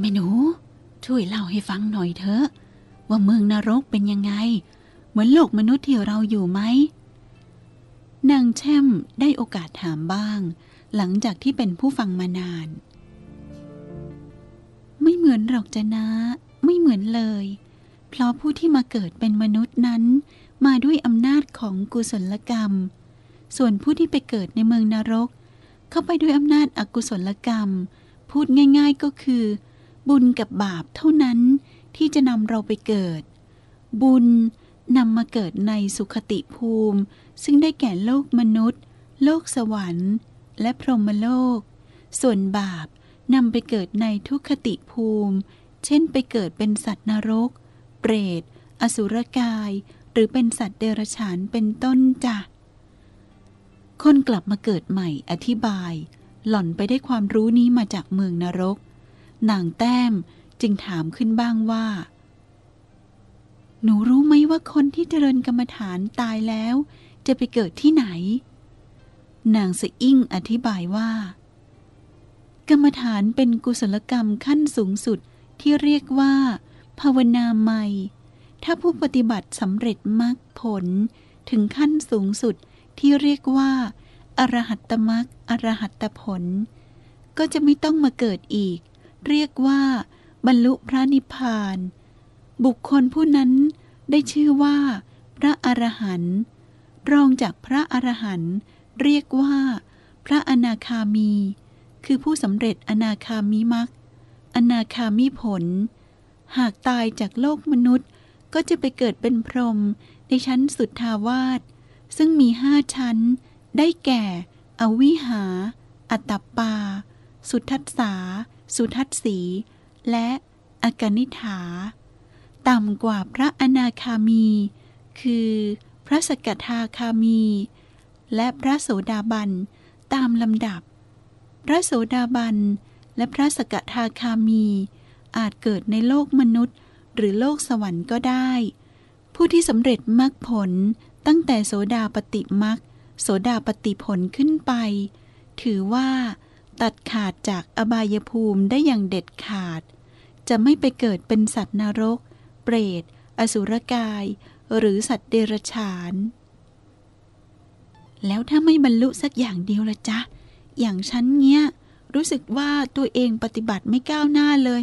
แม่หนู ช่วยเล่าให้ฟังหน่อยเถอะว่าเมืองนรกเป็นยังไง เหมือนโลกมนุษย์ที่เราอยู่ไหมนางแช่มได้โอกาสถามบ้าง หลังจากที่เป็นผู้ฟังมานาน ไม่เหมือนหรอกจะนะ ไม่เหมือนเลย เพราะผู้ที่มาเกิดเป็นมนุษย์นั้น มาด้วยอำนาจของกุศลกรรม ส่วนผู้ที่ไปเกิดในเมืองนรก เข้าไปด้วยอำนาจอกุศลกรรม พูดง่าย ๆก็คือ บุญกับบาปเท่านั้นที่จะนำเราไปเกิด บุญนำมาเกิดในสุขติภูมิ ซึ่งได้แก่โลกมนุษย์ โลกสวรรค์ และพรหมโลก ส่วนบาปนำไปเกิดในทุกขติภูมิ เช่นไปเกิดเป็นสัตว์นรก เปรต อสุรกาย หรือเป็นสัตว์เดรัจฉานเป็นต้นจ้ะคนกลับมาเกิดใหม่อธิบาย หล่อนไปได้ความรู้นี้มาจากเมืองนรก นางแต้มจึงถามขึ้นบ้างว่า หนูรู้ไหมว่าคนที่เจริญกรรมฐานตายแล้ว จะไปเกิดที่ไหน นางสะอิ่งอธิบายว่า กรรมฐานเป็นกุศลกรรมขั้นสูงสุดที่เรียกว่า ภาวนาใหม่ ถ้าผู้ปฏิบัติสำเร็จมรรคผลถึงขั้นสูงสุดที่เรียกว่า อรหัตตมรรคอรหัตตผล ก็จะไม่ต้องมาเกิดอีก เรียกว่าบรรลุพระนิพพาน บุคคลผู้นั้นได้ชื่อว่า พระอรหันต์รองจากพระอรหันต์เรียกว่า พระอนาคามี คือผู้สำเร็จอนาคามิมักอนาคามิผล หากตายจากโลกมนุษย์ก็จะไปเกิดเป็นพรหมในชั้นสุดทาวาสซึ่งมีห้าชั้น ได้แก่ อวิหา อัตตปา สุทัสสา สุทัสสี และอากนิฐา ต่ำกว่าพระอนาคามี คือพระสกทาคามี และพระโสดาบันตามลำดับ พระโสดาบันและพระสกทาคามี อาจเกิดในโลกมนุษย์หรือโลกสวรรค์ก็ได้ ผู้ที่สำเร็จมรรคผลตั้งแต่โสดาปติมรรคโสดาปติผลขึ้นไป ถือว่า ตัดขาดจากอบายภูมิได้อย่างเด็ดขาด จะไม่ไปเกิดเป็นสัตว์นรก เปรต อสุรกาย หรือสัตว์เดรัจฉาน แล้วถ้าไม่บรรลุสักอย่างเดียวละจ๊ะ อย่างฉันเนี้ย รู้สึกว่าตัวเองปฏิบัติไม่ก้าวหน้าเลย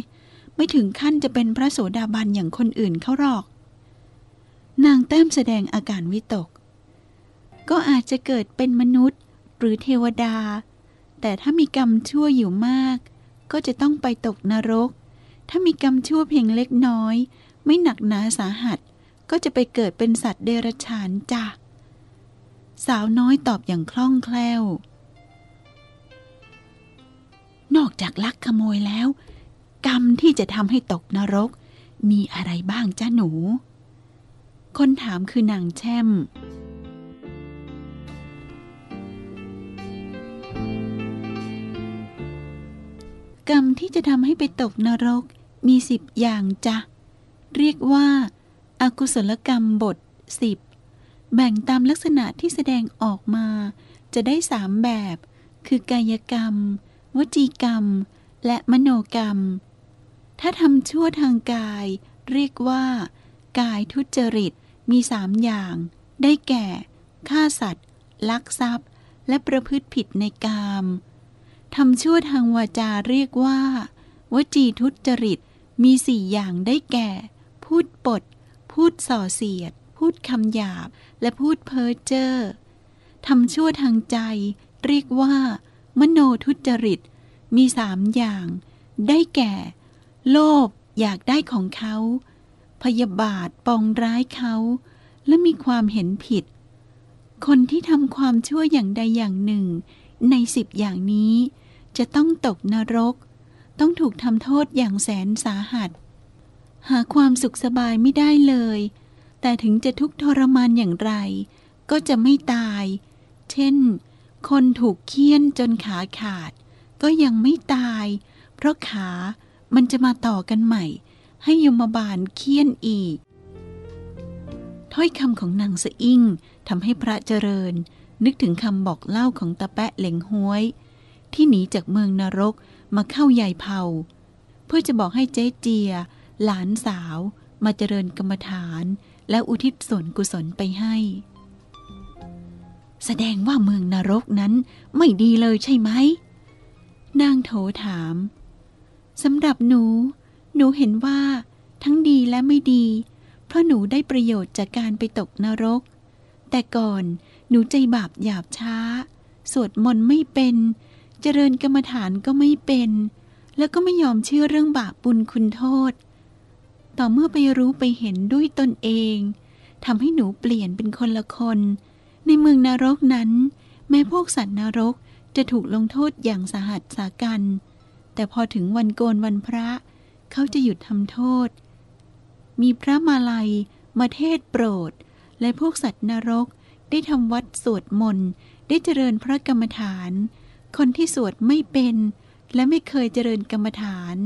ไม่ถึงขั้นจะเป็นพระโสดาบันอย่างคนอื่นเขาหรอก นางแต้มแสดงอาการวิตก ก็อาจจะเกิดเป็นมนุษย์หรือเทวดา แต่ถ้ามีกรรมชั่วอยู่มาก ก็จะต้องไปตกนรก ถ้ามีกรรมชั่วเพียงเล็กน้อย ไม่หนักหนาสาหัส ก็จะไปเกิดเป็นสัตว์เดรัจฉานจ้ะสาวน้อยตอบอย่างคล่องแคล่ว นอกจากลักขโมยแล้ว กรรมที่จะทำให้ตกนรก มีอะไรบ้างจ้าหนู คนถามคือนางแช่ม กรรมที่จะทำให้ไปตกนรกมีสิบอย่างจ้ะ เรียกว่าอากุศลกรรมบทสิบแบ่งตามลักษณะที่แสดงออกมา จะได้สามแบบ คือกายกรรม วจีกรรม และมโนกรรม ถ้าทำชั่วทางกาย เรียกว่า กายทุจริตมีสามอย่าง ได้แก่ ฆ่าสัตว์ ลักทรัพย์ และประพฤติผิดในกาม ทำชั่วทางวาจาเรียกว่า วจีทุจริตมีสี่อย่างได้แก่ พูดปด พูดส่อเสียด พูดคำหยาบ และพูดเพ้อเจ้อทำชั่วทางใจ เรียกว่า มโนทุจริต มีสามอย่าง ได้แก่ โลภอยากได้ของเขา พยาบาทปองร้ายเขา และมีความเห็นผิด คนที่ทำความชั่วอย่างใดอย่างหนึ่ง ในสิบอย่างนี้ จะต้องตกนรก ต้องถูกทำโทษอย่างแสนสาหัส หาความสุขสบายไม่ได้เลย แต่ถึงจะทุกทรมานอย่างไร ก็จะไม่ตาย เช่น คนถูกเคี่ยนจนขาขาด ก็ยังไม่ตาย เพราะขามันจะมาต่อกันใหม่ ให้ยมบาลเคี่ยนอีก ถ้อยคำของนางสะอิ่งทำให้พระเจริญ นึกถึงคำบอกเล่าของตาแปะเหลงห้วย ที่หนีจากเมืองนรกมาเข้ายายเผาเพื่อจะบอกให้เจ๊เจีย หลานสาว มาเจริญกรรมฐาน และอุทิศส่วนกุศลไปให้ แสดงว่าเมืองนรกนั้นไม่ดีเลยใช่ไหมนางโถถามสำหรับหนู หนูเห็นว่า ทั้งดีและไม่ดี เพราะหนูได้ประโยชน์จากการไปตกนรก แต่ก่อน หนูใจบาปหยาบช้า สวดมนต์ไม่เป็น เจริญกรรมฐานก็ไม่เป็น แล้วก็ไม่ยอมเชื่อเรื่องบาปบุญคุณโทษ ต่อเมื่อไปรู้ไปเห็นด้วยตนเองทำให้หนูเปลี่ยนเป็นคนละคน ในเมืองนรกนั้น แม้พวกสัตว์นรกจะถูกลงโทษอย่างสาหัสสากัน แต่พอถึงวันโกนวันพระ เขาจะหยุดทำโทษ มีพระมาลัย มาเทศโปรด และพวกสัตว์นรก ได้ทำวัดสวดมนต์ได้เจริญพระกรรมฐาน คนที่สวดไม่เป็น และไม่เคยเจริญกรรมฐาน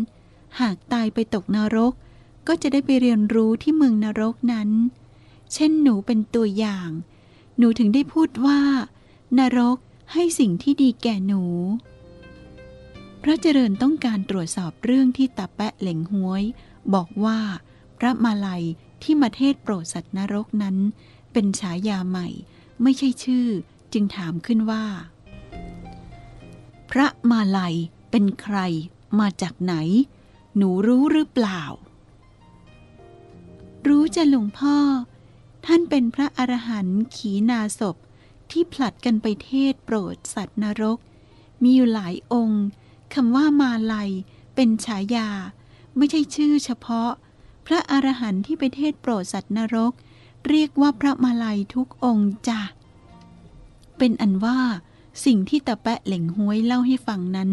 หากตายไปตกนรก ก็จะได้ไปเรียนรู้ที่เมืองนรกนั้น เช่นหนูเป็นตัวอย่าง หนูถึงได้พูดว่า นรกให้สิ่งที่ดีแก่หนู พระเจริญต้องการตรวจสอบเรื่องที่ตาแปะเหล่งห้วย บอกว่า พระมาลัยที่มาเทศโปรดสัตว์นรกนั้น เป็นฉายาใหม่ ไม่ใช่ชื่อ จึงถามขึ้นว่า พระมาลัยเป็นใครมาจากไหน หนูรู้หรือเปล่า รู้จะหลวงพ่อ ท่านเป็นพระอรหันต์ขีนาศพที่ผลัดกันไปเทศโปรดสัตว์นรก มีอยู่หลายองค์คำว่ามาลัยเป็นฉายา ไม่ใช่ชื่อเฉพาะ พระอรหันต์ที่ไปเทศโปรดสัตว์นรก เรียกว่าพระมาลัยทุกองค์จ้ะ เป็นอันว่า สิ่งที่ตาแปะเหล่งห้วยเล่าให้ฟังนั้น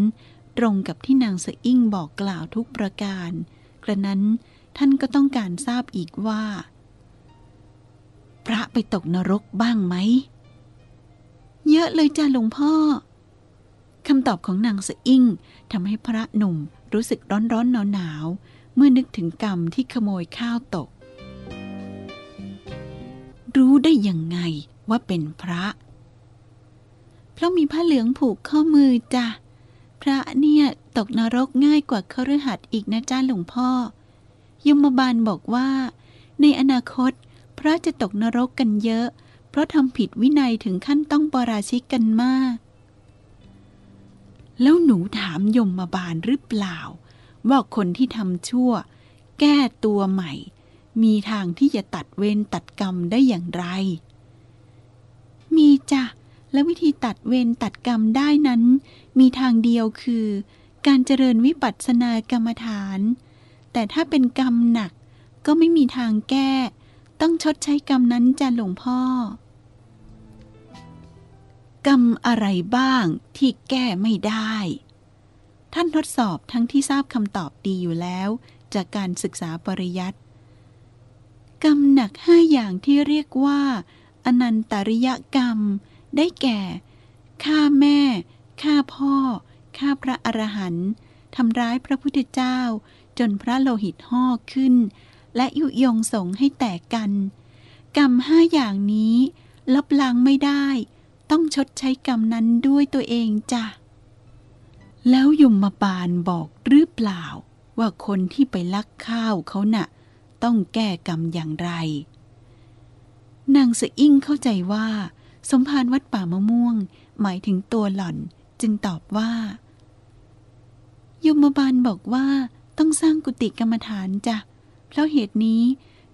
ตรงกับที่นางสอิ่งบอกกล่าวทุกประการ กระนั้นท่านก็ต้องการทราบอีกว่า พระไปตกนรกบ้างไหม เยอะเลยจ้าหลวงพ่อคำตอบของนางสะอิ่งทำให้พระหนุ่มรู้สึกร้อนร้อนหนาวหนาวเมื่อนึกถึงกรรมที่ขโมยข้าวตก รู้ได้ยังไงว่าเป็นพระ เพราะมีผ้าเหลืองผูกข้อมือจ้ะ พระเนี่ยตกนรกง่ายกว่าคฤหัสอีกนะจ้าหลวงพ่อ ยมบาลบอกว่า ในอนาคต พระจะตกนรกกันเยอะ เพราะทำผิดวินัยถึงขั้นต้องปราชิกกันมาก แล้วหนูถามยมบาลหรือเปล่า ว่าคนที่ทำชั่ว แก้ตัวใหม่ มีทางที่จะตัดเวรตัดกรรมได้อย่างไร มีจ้ะ และวิธีตัดเวรตัดกรรมได้นั้น มีทางเดียวคือ การเจริญวิปัสสนากรรมฐาน แต่ถ้าเป็นกรรมหนักก็ไม่มีทางแก้ ต้องชดใช้กรรมนั้นจ้ะหลวงพ่อ กรรมอะไรบ้างที่แก้ไม่ได้ ท่านทดสอบทั้งที่ทราบคำตอบดีอยู่แล้ว จากการศึกษาปริยัติ กรรมหนักห้าอย่างที่เรียกว่า อนันตริยกรรม ได้แก่ฆ่าแม่ฆ่าพ่อฆ่าพระอรหันต์ทำร้ายพระพุทธเจ้า จนพระโลหิตห่อขึ้น และยุยงสงให้แตกกัน กรรมห้าอย่างนี้ลบล้างไม่ได้ ต้องชดใช้กรรมนั้นด้วยตัวเองจ้ะแล้วยมมาบาลบอกหรือเปล่า ว่าคนที่ไปลักข้าวเขาน่ะ ต้องแก้กรรมอย่างไร นางสะอิ่งเข้าใจว่า สมภารวัดป่ามะม่วง หมายถึงตัวหล่อนจึงตอบว่า ยมบาลบอกว่าต้องสร้างกุฏิกรรมฐานจ้ะ เพราะเหตุนี้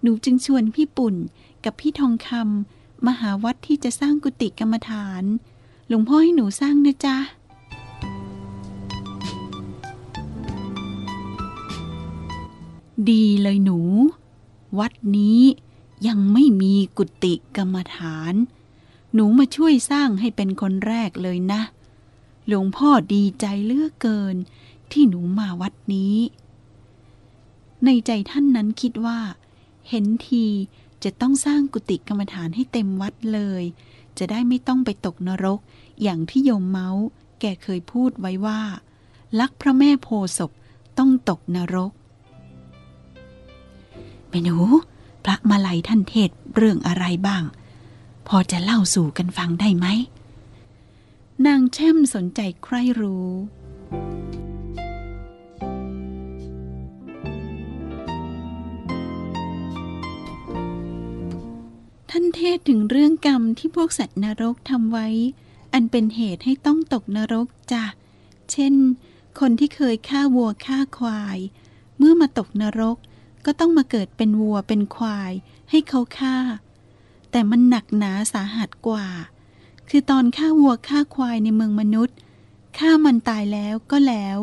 หนูจึงชวนพี่ปุ่นกับพี่ทองคำมาหาวัดที่จะสร้างกุฏิกรรมฐาน หลวงพ่อให้หนูสร้างนะจ๊ะ ดีเลยหนู วัดนี้ยังไม่มีกุฏิกรรมฐาน หนูมาช่วยสร้างให้เป็นคนแรกเลยนะ หลวงพ่อดีใจเลือกเกิน ที่หนูมาวัดนี้ ในใจท่านนั้นคิดว่า เห็นทีจะต้องสร้างกุฏิกรรมฐานให้เต็มวัดเลย จะได้ไม่ต้องไปตกนรก อย่างที่โยมเมาส์แกเคยพูดไว้ว่า ลักพระแม่โพศพต้องตกนรก เมนู พระมาลัยท่านเทศเรื่องอะไรบ้าง พอจะเล่าสู่กันฟังได้ไหม นางแช่มสนใจใคร่รู้ ท่านเทศถึงเรื่องกรรมที่พวกสัตว์นรกทำไว้ อันเป็นเหตุให้ต้องตกนรกจ้ะ เช่น คนที่เคยฆ่าวัวฆ่าควาย เมื่อมาตกนรก ก็ต้องมาเกิดเป็นวัวเป็นควาย ให้เขาฆ่า แต่มันหนักหนาสาหัสกว่า คือตอนฆ่าวัวฆ่าควายในเมืองมนุษย์ฆ่ามันตายแล้วก็แล้ว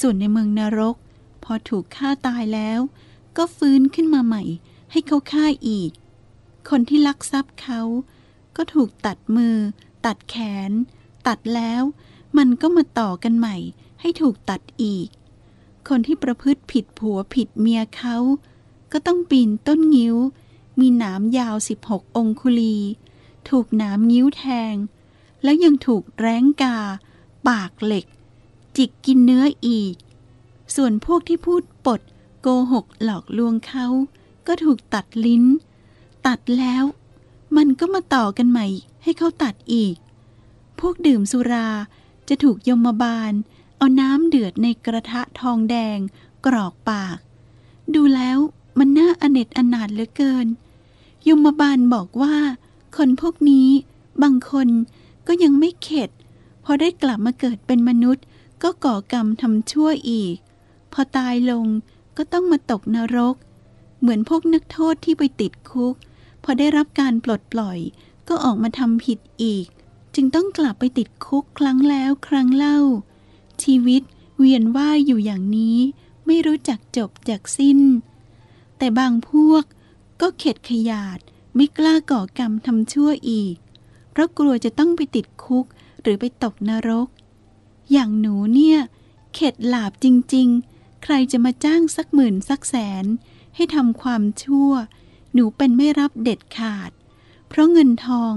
ส่วนในเมืองนรก พอถูกฆ่าตายแล้ว ก็ฟื้นขึ้นมาใหม่ ให้เขาฆ่าอีก คนที่ลักทรัพย์เขา ก็ถูกตัดมือ ตัดแขน ตัดแล้ว มันก็มาต่อกันใหม่ ให้ถูกตัดอีก คนที่ประพฤติผิดผัวผิดเมียเขาก็ต้องปีนต้นงิ้ว มีหนามยาว 16 องคุลี ถูกหนามงิ้วแทง แล้วยังถูกแร้งกา ปากเหล็ก จิกกินเนื้ออีก ส่วนพวกที่พูดปด โกหกหลอกลวงเขา ก็ถูกตัดลิ้น ตัดแล้ว มันก็มาต่อกันใหม่ให้เขาตัดอีก พวกดื่มสุราจะถูกยมบาล เอาน้ำเดือดในกระทะทองแดง กรอกปาก ดูแล้วมันน่าอเนจอนาถเหลือเกิน ยมบาลบอกว่า คนพวกนี้บางคนก็ยังไม่เข็ด พอได้กลับมาเกิดเป็นมนุษย์ ก็ก่อกรรมทำชั่วอีก พอตายลงก็ต้องมาตกนรก เหมือนพวกนักโทษที่ไปติดคุก พอได้รับการปลดปล่อย ก็ออกมาทำผิดอีก จึงต้องกลับไปติดคุกครั้งแล้วครั้งเล่า ชีวิตเวียนว่ายอยู่อย่างนี้ไม่รู้จักจบจากสิ้น แต่บางพวกก็เข็ดขยาดไม่กล้าก่อกรรมทำชั่วอีก เพราะกลัวจะต้องไปติดคุกหรือไปตกนรก อย่างหนูเนี่ย เข็ดหลาบจริง ๆ ใครจะมาจ้างสักหมื่นสักแสน ให้ทำความชั่ว หนูเป็นไม่รับเด็ดขาด เพราะเงินทอง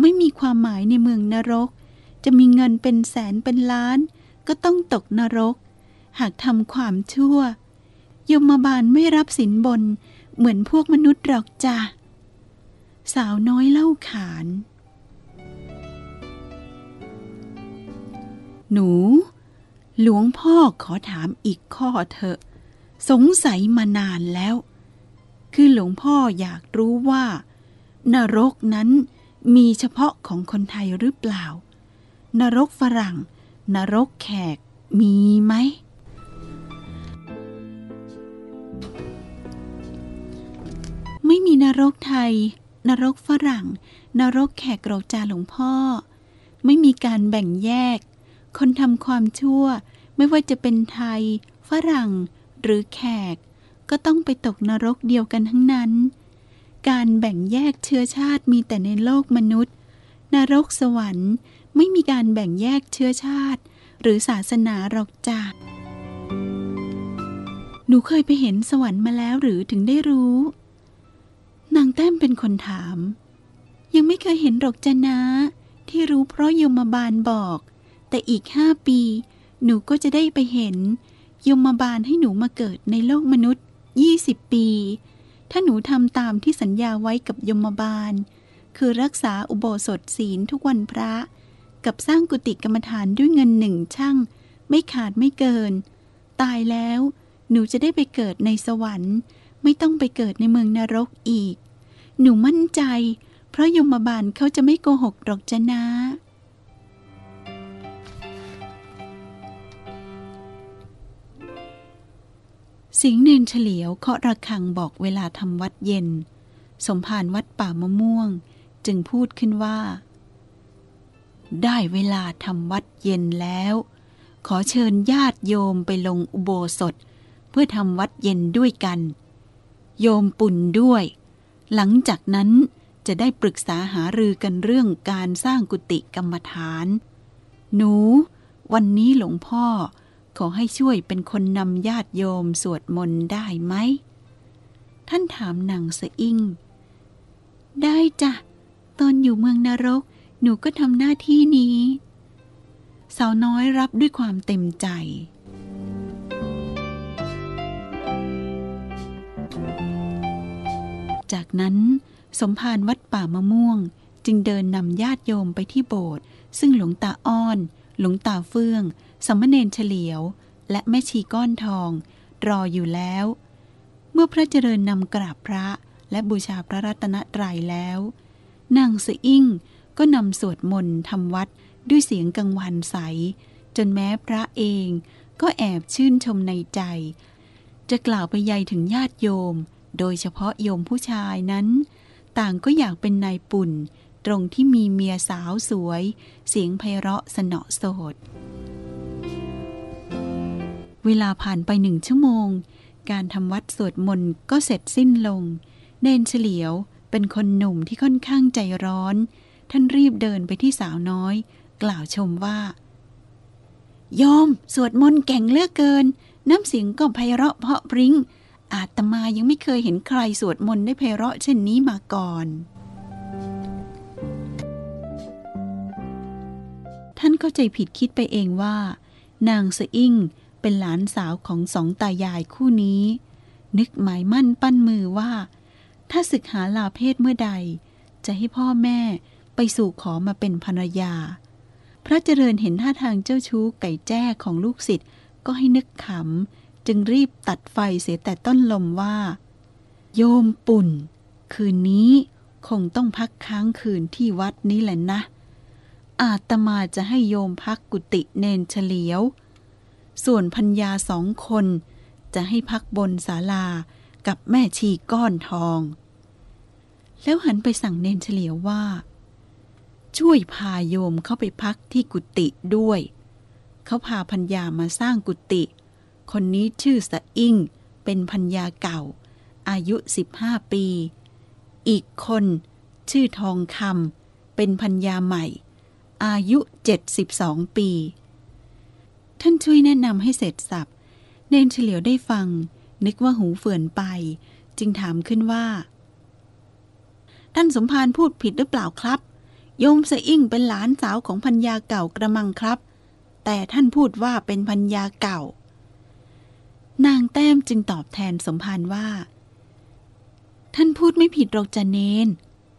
ไม่มีความหมายในเมืองนรก จะมีเงินเป็นแสนเป็นล้าน ก็ต้องตกนรก หากทำความชั่วยมบาลไม่รับสินบน เหมือนพวกมนุษย์หรอกจ้ะ สาวน้อยเล่าขาน หนู หลวงพ่อขอถามอีกข้อเถอะ สงสัยมานานแล้ว คือหลวงพ่ออยากรู้ว่า นรกนั้นมีเฉพาะของคนไทยหรือเปล่า นรกฝรั่ง นรกแขกมีไหม ไม่มีนรกไทย นรกฝรั่ง นรกแขกเราจาหลวงพ่อ ไม่มีการแบ่งแยก คนทำความชั่ว ไม่ว่าจะเป็นไทย ฝรั่ง หรือแขก ก็ต้องไปตกนรกเดียวกันทั้งนั้น การแบ่งแยกเชื้อชาติมีแต่ในโลกมนุษย์ นรกสวรรค์ ไม่มีการแบ่งแยกเชื้อชาติ หรือศาสนาหรอกจ้ะหนูเคยไปเห็นสวรรค์มาแล้วหรือถึงได้รู้ นางแต้มเป็นคนถาม ยังไม่เคยเห็นหรอกจ้ะนะ ที่รู้เพราะยมบาลบอก แต่อีกห้าปี หนูก็จะได้ไปเห็น ยมบาลให้หนูมาเกิดในโลกมนุษย์20ปี ถ้าหนูทำตามที่สัญญาไว้กับยมบาล คือรักษาอุโบสถศีลทุกวันพระ กับสร้างกุฏิกรรมฐานด้วยเงินหนึ่งช่าง ไม่ขาดไม่เกิน ตายแล้วหนูจะได้ไปเกิดในสวรรค์ ไม่ต้องไปเกิดในเมืองนรกอีก หนูมั่นใจ เพราะยมบาลเขาจะไม่โกหกหรอกจ้ะนะสิงห์เนนเฉลียวเคาะระฆังบอกเวลาทำวัดเย็น สมภารวัดป่ามะม่วง จึงพูดขึ้นว่า ได้เวลาทำวัดเย็นแล้ว ขอเชิญญาติโยมไปลงอุโบสถ เพื่อทำวัดเย็นด้วยกัน โยมปุ่นด้วย หลังจากนั้นจะได้ปรึกษาหารือกันเรื่องการสร้างกุฏิกรรมฐาน หนู วันนี้หลวงพ่อ ขอให้ช่วยเป็นคนนำญาติโยมสวดมนต์ได้ไหม ท่านถามนางสะอิ่ง ได้จ้ะ ตอนอยู่เมืองนรก หนูก็ทำหน้าที่นี้ สาวน้อยรับด้วยความเต็มใจ จากนั้นสมภารวัดป่ามะม่วงจึงเดินนำญาติโยมไปที่โบสถ์ซึ่งหลวงตาอ้อน หลวงตาเฟื่อง สมณเณรเฉลียว และแม่ชีก้อนทอง รออยู่แล้ว เมื่อพระเจริญนำกราบพระและบูชาพระรัตนตรัยแล้ว นางสะอิ่ง ก็นำสวดมนต์ทำวัดด้วยเสียงกังวานใส จนแม้พระเองก็แอบชื่นชมในใจ จะกล่าวไปยัยถึงญาติโยม โดยเฉพาะโยมผู้ชายนั้น ต่างก็อยากเป็นนายปุ่น ตรงที่มีเมียสาวสวย เสียงไพเราะสนอโสด เวลาผ่านไปหนึ่งชั่วโมง การทำวัดสวดมนต์ก็เสร็จสิ้นลง เนนเฉลียวเป็นคนหนุ่มที่ค่อนข้างใจร้อน ท่านรีบเดินไปที่สาวน้อย กล่าวชมว่า โยม สวดมนต์เก่งเลือกเกิน น้ำเสียงก็ไพเราะเพาะพริ้ง อาตมายังไม่เคยเห็นใครสวดมนต์ได้ไพเราะเช่นนี้มาก่อน ท่านเข้าใจผิดคิดไปเองว่า นางสะอิ่งเป็นหลานสาวของสองตายายคู่นี้ นึกหมายมั่นปั้นมือว่า ถ้าศึกหาลาเพศเมื่อใด จะให้พ่อแม่ ไปสู่ขอมาเป็นภรรยา พระเจริญเห็นท่าทางเจ้าชู้ไก่แจ้ของลูกศิษย์ก็ให้นึกขำ จึงรีบตัดไฟเสียแต่ต้นลมว่า โยมปุ่น คืนนี้คงต้องพักค้างคืนที่วัดนี้แหละนะ อาตมาจะให้โยมพักกุฏิเนนเฉลียว ส่วนพัญญาสองคนจะให้พักบนศาลากับแม่ชีก้อนทอง แล้วหันไปสั่งเนนเฉลียวว่า ช่วยพาโยมเข้าไปพักที่กุฏิด้วย เขาพาพัญญามาสร้างกุฏิคนนี้ชื่อสะอิ่ง เป็นพัญญาเก่า อายุ 15 ปี อีกคนชื่อทองคำเป็นพัญญาใหม่ อายุ 72 ปี ท่านช่วยแนะนำให้เสร็จสับเนนเฉลียวได้ฟัง นึกว่าหูเฟื่อนไป จึงถามขึ้นว่า ท่านสมภารพูดผิดหรือเปล่าครับ โยมสะอิ่งเป็นหลานสาวของพัญญาเก่ากระมังครับ แต่ท่านพูดว่าเป็นพัญญาเก่า นางแต้มจึงตอบแทนสมภารว่า ท่านพูดไม่ผิดหรอกจะเนน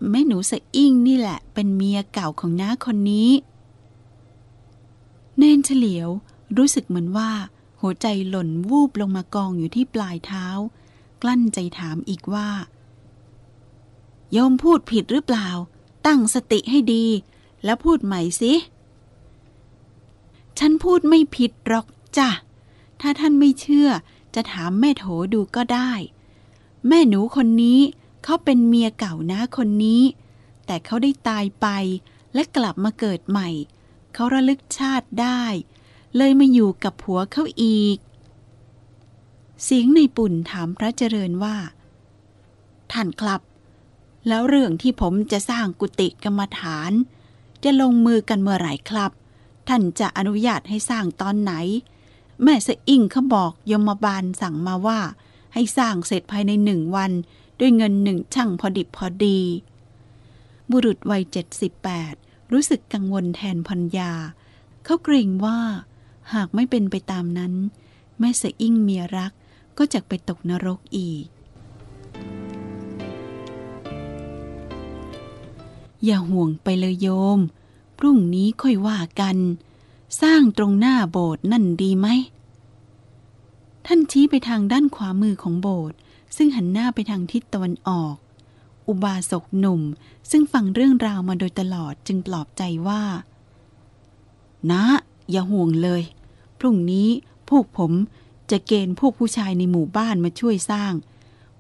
แม่หนูสะอิ่งนี่แหละ เป็นเมียเก่าของน้าคนนี้ เนนเฉลียวรู้สึกเหมือนว่า หัวใจหล่นวูบลงมากองอยู่ที่ปลายเท้า กลั้นใจถามอีกว่าโยมพูดผิดหรือเปล่า ตั้งสติให้ดี แล้วพูดใหม่สิ ฉันพูดไม่ผิดหรอกจ้ะ ถ้าท่านไม่เชื่อ จะถามแม่โถดูก็ได้ แม่หนูคนนี้เขาเป็นเมียเก่านะคนนี้ แต่เขาได้ตายไปและกลับมาเกิดใหม่ เขาระลึกชาติได้ เลยมาอยู่กับผัวเขาอีก เสียงในปุ่นถามพระเจริญว่า ท่านครับ แล้วเรื่องที่ผมจะสร้างกุฏิกรรมฐาน จะลงมือกันเมื่อไหร่ครับ ท่านจะอนุญาตให้สร้างตอนไหน แม่สะอิ่งเขาบอกยมบาลสั่งมาว่า ให้สร้างเสร็จภายในหนึ่งวัน ด้วยเงินหนึ่งช่างพอดิบพอดี บุรุษวัยเจ็ดสิบแปดรู้สึกกังวลแทนพัญญา เขาเกรงว่า หากไม่เป็นไปตามนั้น แม่สะอิ่งเมียรักก็จะไปตกนรกอีก อย่าห่วงไปเลยโยม พรุ่งนี้ค่อยว่ากัน สร้างตรงหน้าโบสถ์นั่นดีไหม ท่านชี้ไปทางด้านขวามือของโบสถ์ซึ่งหันหน้าไปทางทิศตะวันออก อุบาสกหนุ่มซึ่งฟังเรื่องราวมาโดยตลอดจึงปลอบใจว่า นะ อย่าห่วงเลย พรุ่งนี้พวกผมจะเกณฑ์พวกผู้ชายในหมู่บ้านมาช่วยสร้าง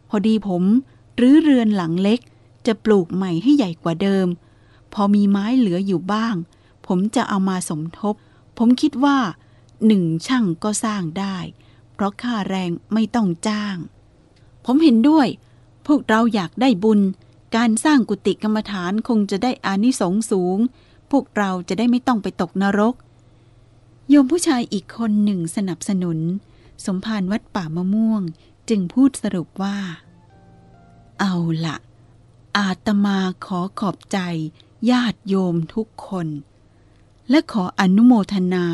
พอดีผมรื้อเรือนหลังเล็ก จะปลูกใหม่ให้ใหญ่กว่าเดิม พอมีไม้เหลืออยู่บ้าง ผมจะเอามาสมทบ ผมคิดว่าหนึ่งช่างก็สร้างได้ เพราะค่าแรงไม่ต้องจ้าง ผมเห็นด้วย พวกเราอยากได้บุญ การสร้างกุฏิกรรมฐานคงจะได้อานิสงส์สูง พวกเราจะได้ไม่ต้องไปตกนรก โยมผู้ชายอีกคนหนึ่งสนับสนุน สมภารวัดป่ามะม่วง จึงพูดสรุปว่า เอาละ อาตมาขอขอบใจญาติโยมทุกคน และขออนุโมทนา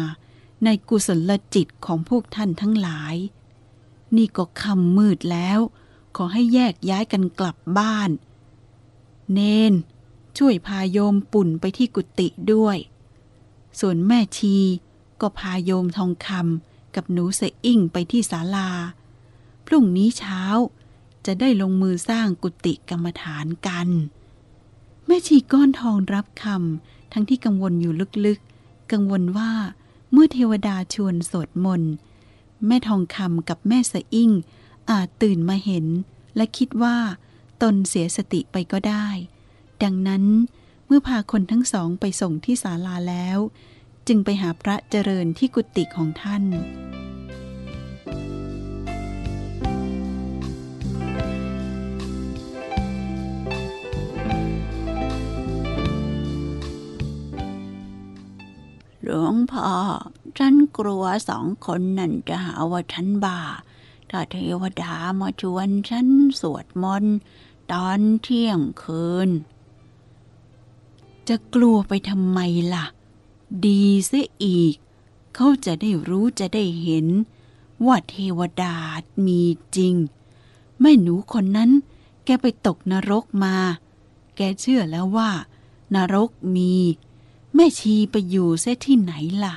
ในกุศลจิตของพวกท่านทั้งหลาย นี่ก็ค่ำมืดแล้ว ขอให้แยกย้ายกันกลับบ้าน เนน ช่วยพาโยมปุ่นไปที่กุฏิด้วย ส่วนแม่ชีก็พาโยมทองคำกับหนูเสอิ่งไปที่ศาลา พรุ่งนี้เช้า จะได้ลงมือสร้างกุฏิกรรมฐานกัน แม่ชีก้อนทองรับคำทั้งที่กังวลอยู่ลึกๆ กังวลว่าเมื่อเทวดาชวนสวดมนต์แม่ทองคำกับแม่สะอิ่ง อาจตื่นมาเห็น และคิดว่า ตนเสียสติไปก็ได้ ดังนั้นเมื่อพาคนทั้งสองไปส่งที่ศาลาแล้ว จึงไปหาพระเจริญที่กุฏิของท่าน หลวงพ่อ ฉันกลัวสองคนนั่นจะหาว่าฉันบ้า ถ้าเทวดามาชวนฉันสวดมนต์ตอนเที่ยงคืน จะกลัวไปทำไมล่ะ ดีเสียอีก เขาจะได้รู้จะได้เห็น ว่าเทวดามีจริง แม่หนูคนนั้น แกไปตกนรกมา แกเชื่อแล้วว่า นรกมี แม่ชีไปอยู่เสียที่ไหนล่ะ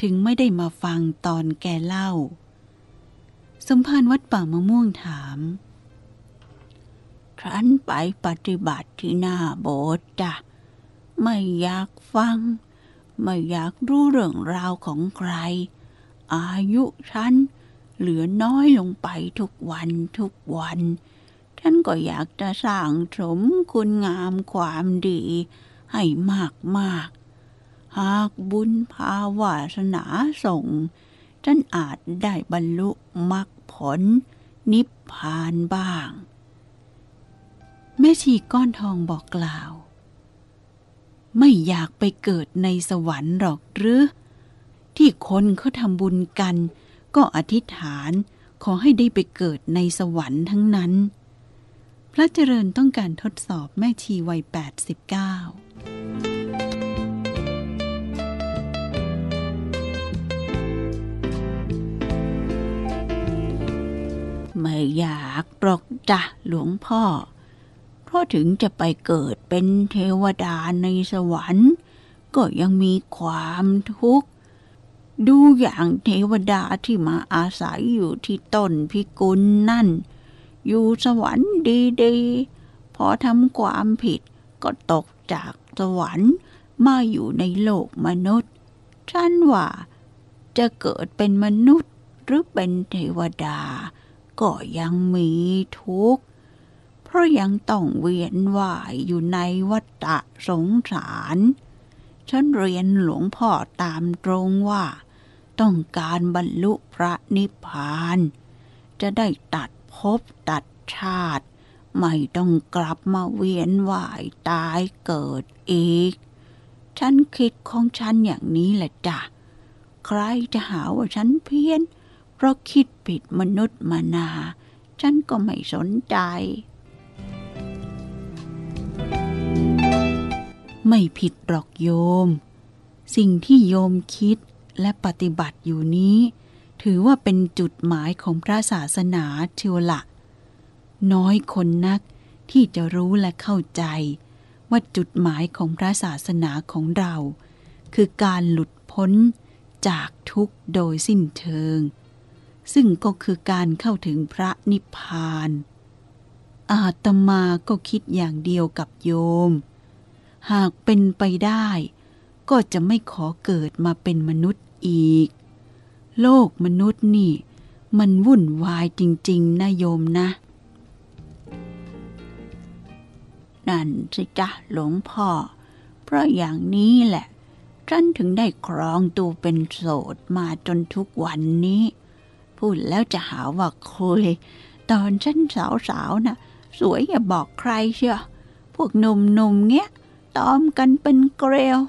ถึงไม่ได้มาฟังตอนแกเล่า สมภารวัดป่ามะม่วงถามฉันไปปฏิบัติที่หน้าโบสถ์จ้ะไม่อยากฟัง ไม่อยากรู้เรื่องราวของใคร อายุฉันเหลือน้อยลงไปทุกวันทุกวัน ฉันก็อยากจะสร้างสมคุณงามความดีให้มากมาก หากบุญภาวาสนาส่งฉันอาจได้บรรลุมรรคผล นิพพานบ้าง แม่ชีก้อนทองบอกกล่าว ไม่อยากไปเกิดในสวรรค์หรอกหรือ ที่คนเขาทำบุญกัน ก็อธิษฐานขอให้ได้ไปเกิดในสวรรค์ทั้งนั้น พระเจริญต้องการทดสอบแม่ชีวัย 89 ไม่อยากหรอกจ้ะหลวงพ่อ เพราะถึงจะไปเกิดเป็นเทวดาในสวรรค์ ก็ยังมีความทุกข์ ดูอย่างเทวดาที่มาอาศัยอยู่ที่ต้นพิกุลนั่น อยู่สวรรค์ดีๆ พอทำความผิดก็ตกจากสวรรค์มาอยู่ในโลกมนุษย์ ฉันว่าจะเกิดเป็นมนุษย์หรือเป็นเทวดา ก็ยังมีทุกข์ เพราะยังต้องเวียนว่ายอยู่ในวัฏะสงสาร ฉันเรียนหลวงพ่อตามตรงว่า ต้องการบรรลุพระนิพพาน จะได้ตัดภพตัดชาติ ไม่ต้องกลับมาเวียนว่ายตายเกิดอีก ฉันคิดของฉันอย่างนี้แหละจ้ะ ใครจะหาว่าฉันเพี้ยนเพราะคิดผิดมนุษย์มานา ฉันก็ไม่สนใจ ไม่ผิดหรอกโยม สิ่งที่โยมคิดและปฏิบัติอยู่นี้ ถือว่าเป็นจุดหมายของพระศาสนาเชียวละน้อยคนนักที่จะรู้และเข้าใจ ว่าจุดหมายของพระศาสนาของเรา คือการหลุดพ้นจากทุกข์โดยสิ้นเชิง ซึ่งก็คือการเข้าถึงพระนิพพาน อาตมาก็คิดอย่างเดียวกับโยม หากเป็นไปได้ ก็จะไม่ขอเกิดมาเป็นมนุษย์อีก โลกมนุษย์นี่ มันวุ่นวายจริง ๆนะโยมนะ นั่นสิจ๊ะหลวงพ่อ เพราะอย่างนี้แหละฉันถึงได้ครองตัวเป็นโสดมาจนทุกวันนี้ พูดแล้วจะหาว่าคุย ตอนฉันสาวๆน่ะ สวยอย่าบอกใครเชียวพวกหนุ่มๆเงี้ยตอมกันเป็นเกลียว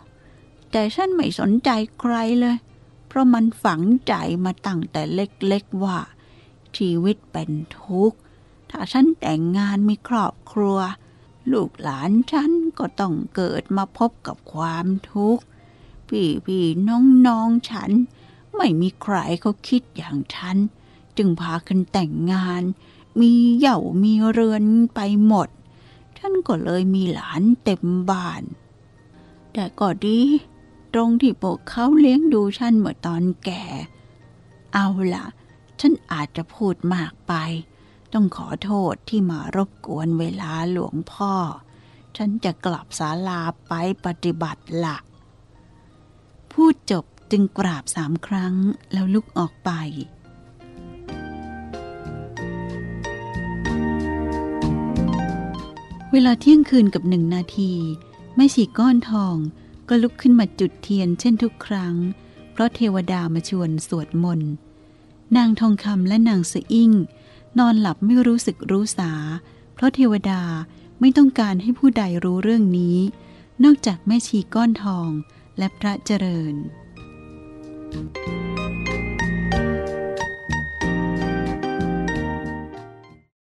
แต่ฉันไม่สนใจใครเลย เพราะมันฝังใจมาตั้งแต่เล็กๆว่า ชีวิตเป็นทุกข์ ถ้าฉันแต่งงานมีครอบครัว ลูกหลานฉันก็ต้องเกิดมาพบกับความทุกข์ พี่พี่น้องน้องฉัน ไม่มีใครเขาคิดอย่างฉัน จึงพากันแต่งงาน มีเหย่ามีเรือนไปหมดฉันก็เลยมีหลานเต็มบ้าน แต่ก็ดี ตรงที่พวกเขาเลี้ยงดูฉันเมื่อตอนแก่ เอาล่ะฉันอาจจะพูดมากไป ต้องขอโทษที่มารบกวนเวลาหลวงพ่อ ฉันจะกลับศาลาไปปฏิบัติละพูดจบ จึงกราบสามครั้งแล้วลุกออกไป เวลาเที่ยงคืนกับหนึ่งนาทีแม่ชีก้อนทองก็ลุกขึ้นมาจุดเทียนเช่นทุกครั้ง เพราะเทวดามาชวนสวดมนต์ นางทองคำและนางสะอิ่ง นอนหลับไม่รู้สึกรู้สา เพราะเทวดาไม่ต้องการให้ผู้ใดรู้เรื่องนี้ นอกจากแม่ชีก้อนทองและพระเจริญ you